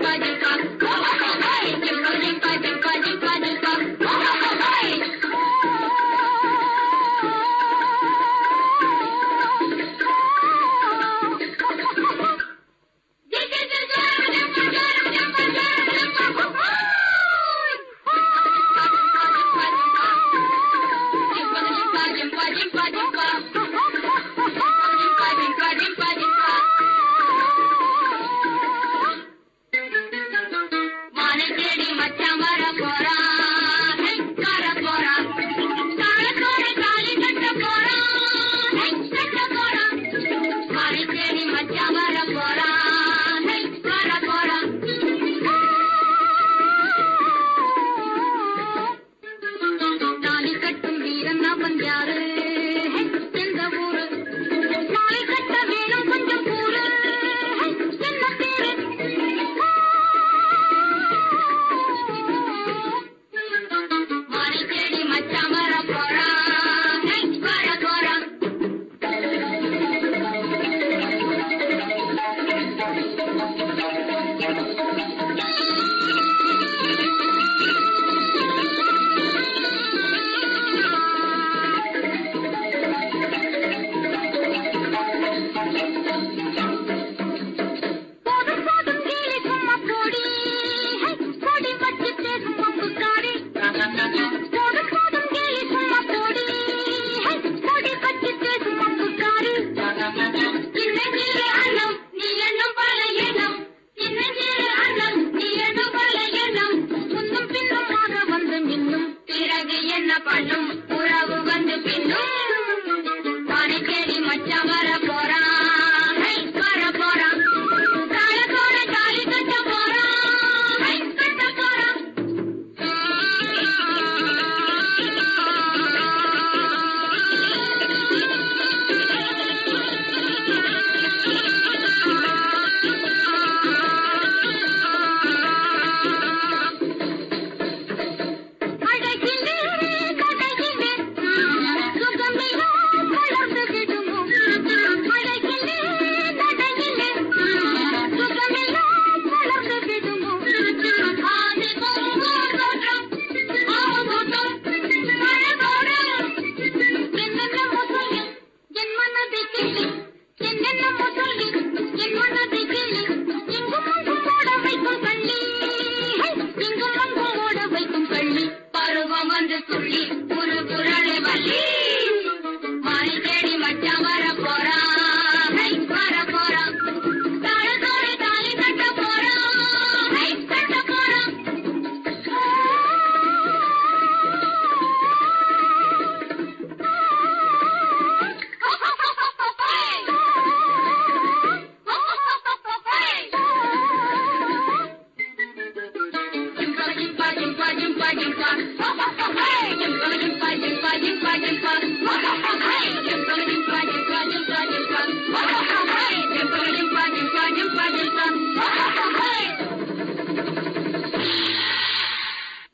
Bye. जावे है चंदा बोल